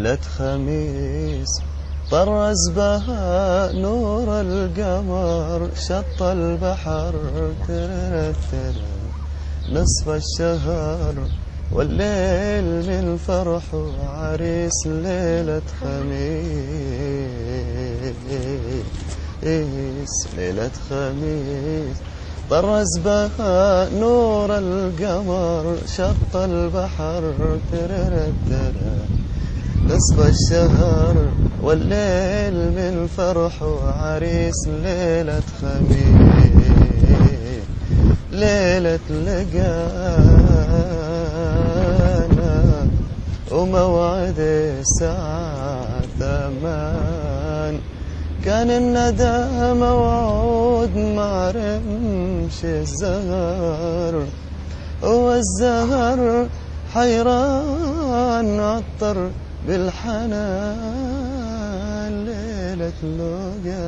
ليلة خميس طرز بها نور القمر شط البحر ترتر نصف الشهر. والليل من فرح عريس ليلة خميس ليلة خميس. طرز بها نور القمر شط البحر ترتر نصف الشهر والليل من فرح عريس ليلة خميس. ليلة لقانا وموعد الساعة ثمان. كان الندى موعود مع رمش الزهر والزهر حيران عطر بالحنان ليلة لقانا